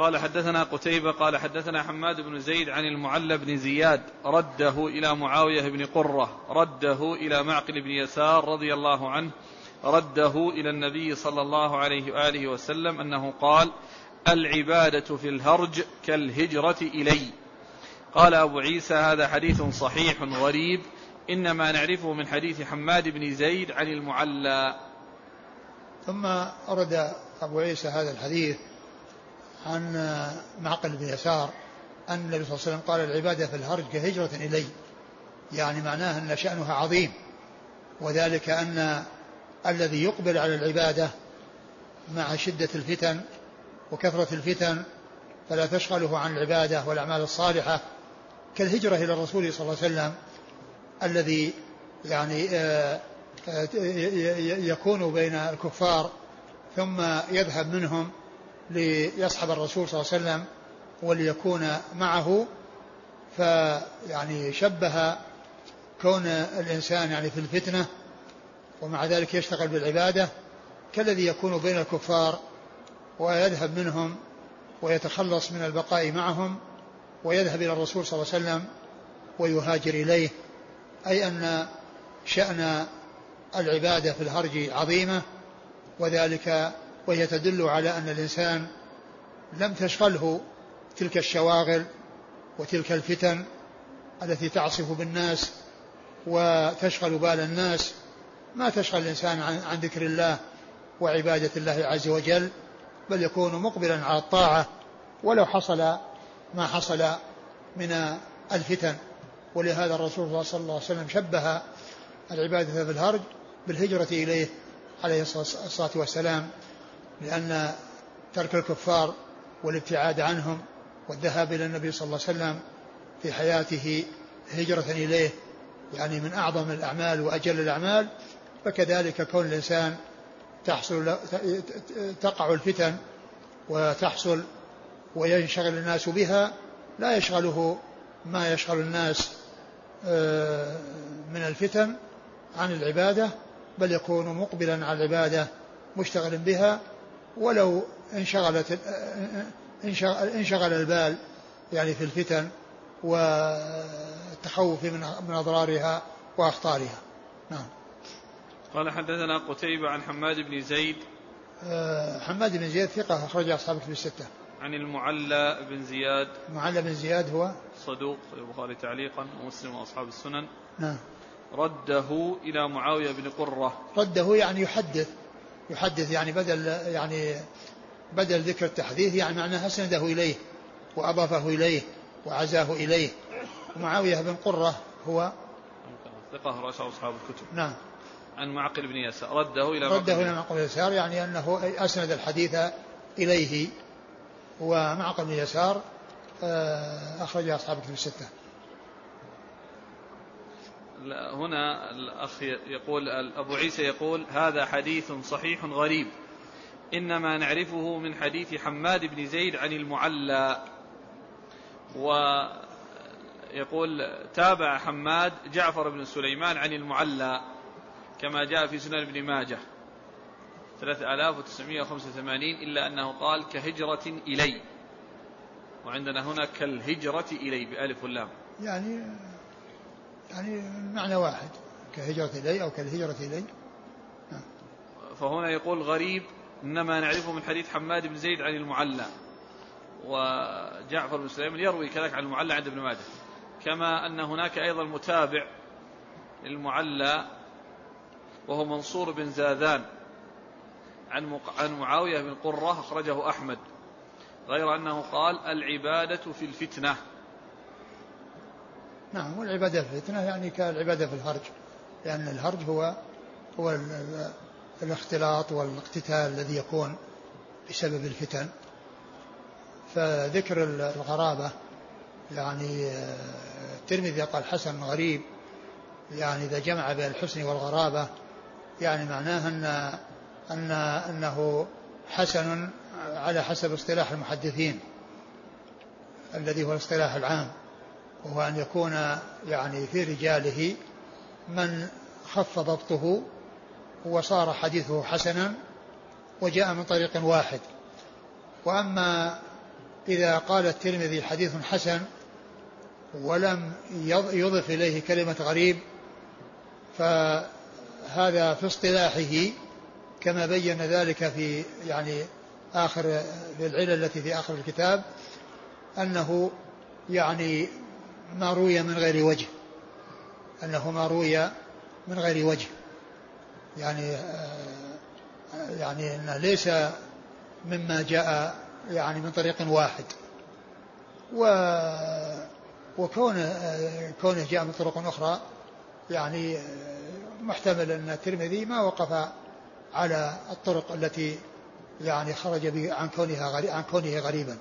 قال حدثنا قتيبة قال حدثنا حماد بن زيد عن المعلى بن زياد رده إلى معاوية بن قرة رده إلى معقل بن يسار رضي الله عنه رده إلى النبي صلى الله عليه وآله وسلم أنه قال العبادة في الهرج كالهجرة إلي. قال أبو عيسى هذا حديث صحيح غريب إنما نعرفه من حديث حماد بن زيد عن المعلى. ثم أرد أبو عيسى هذا الحديث عن معقل بن يسار أن النبي صلى الله عليه وسلم قال العبادة في الهرج كهجرة إلي. يعني معناه أن شأنها عظيم. وذلك أن الذي يقبل على العبادة مع شدة الفتن وكثرة الفتن فلا تشغله عن العبادة والأعمال الصالحة كالهجرة إلى الرسول صلى الله عليه وسلم الذي يعني آه، آه، يكون بين الكفار ثم يذهب منهم ليصحب الرسول صلى الله عليه وسلم وليكون معه فيعني شبه كون الإنسان يعني في الفتنة ومع ذلك يشتغل بالعبادة كالذي يكون بين الكفار ويذهب منهم ويتخلص من البقاء معهم ويذهب إلى الرسول صلى الله عليه وسلم ويهاجر إليه. أي أن شأن العبادة في الهرج عظيمة وذلك وهي تدل على أن الإنسان لم تشغله تلك الشواغل وتلك الفتن التي تعصف بالناس وتشغل بال الناس. ما تشغل الإنسان عن, ذكر الله وعبادة الله عز وجل بل يكون مقبلا على الطاعة ولو حصل ما حصل من الفتن. ولهذا الرسول صلى الله عليه وسلم شبه العبادة في الهرج بالهجرة إليه عليه الصلاة والسلام. لأن ترك الكفار والابتعاد عنهم والذهاب إلى النبي صلى الله عليه وسلم في حياته هجرة إليه يعني من أعظم الأعمال وأجل الأعمال فكذلك كون الإنسان تحصل تقع الفتن وتحصل وينشغل الناس بها لا يشغله ما يشغل الناس آه، من الفتن عن العبادة بل يكون مقبلا على العبادة مشتغل بها ولو انشغلت انشغل البال يعني في الفتن والتخوف من أضرارها وأخطارها. نعم. قال حدثنا قتيبة عن حماد بن زيد آه، حماد بن زياد ثقة أخرج أصحاب في الستة. عن المعلى بن زياد المعلى بن زياد هو صدوق البخاري تعليقا ومسلم وأصحاب السنن. نعم. رده إلى معاوية بن قرة. رده يعني يحدث يحدث يعني بدل يعني بدل ذكر التحديث يعني معناه أسنده إليه وأضافه إليه وعزاه إليه. ومعاوية بن قرة هو ثقة رأس أصحاب الكتب. نعم. عن معقل بن يسار. رده إلى رده إلى معقل بن يسار يعني أنه أسند الحديث إليه. ومعقل بن يسار آه، أخرج أصحاب الكتب الستة. هنا الأخ يقول أبو عيسى يقول هذا حديث صحيح غريب. إنما نعرفه من حديث حماد بن زيد عن المعلى. ويقول تابع حماد جعفر بن سليمان عن المعلى كما جاء في سنن ابن ماجه. 3985 إلا أنه قال كهجرة إلي. وعندنا هنا كالهجرة إلي بألف واللام يعني يعني معنى واحد كهجرة إلي أو كالهجرة إلي. فهنا يقول غريب إنما نعرفه من حديث حماد بن زيد عن المعلى. وجعفر بن سليمان يروي كذلك عن المعلى عند ابن ماجه. كما أن هناك أيضا متابع للمعلى وهو منصور بن زاذان. عن عن معاوية بن قرة أخرجه أحمد. غير أنه قال العبادة في الفتنة. نعم والعبادة في الفتنة يعني كالعبادة في الهرج لأن الهرج هو هو الاختلاط والاقتتال الذي يكون بسبب الفتن. فذكر الغرابة يعني آه، الترمذي قال حسن غريب. يعني إذا جمع بين الحسن والغرابة يعني معناه أن أن أنه حسن على حسب اصطلاح المحدثين الذي هو الاصطلاح العام. وهو أن يكون يعني في رجاله من خف ضبطه وصار حديثه حسنا وجاء من طريق واحد. وأما إذا قال الترمذي حديث حسن ولم يضف إليه كلمة غريب فهذا في اصطلاحه كما بين ذلك في يعني آخر في العلل التي في آخر الكتاب أنه يعني ما روي من غير وجه. أنه ما روي من غير وجه. يعني يعني أنه ليس مما جاء يعني من طريق واحد. و وكون كونه جاء من طرق أخرى يعني محتمل أن الترمذي ما وقف على الطرق التي يعني خرج عن كونها عن كونه غريبا.